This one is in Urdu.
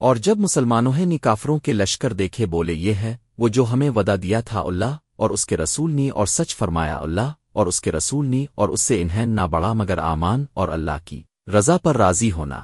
اور جب مسلمانوں نے کافروں کے لشکر دیکھے بولے یہ ہے، وہ جو ہمیں ودا دیا تھا اللہ اور اس کے رسول نے اور سچ فرمایا اللہ اور اس کے رسول نے اور اس سے انہیں نہ بڑا مگر آمان اور اللہ کی رضا پر راضی ہونا۔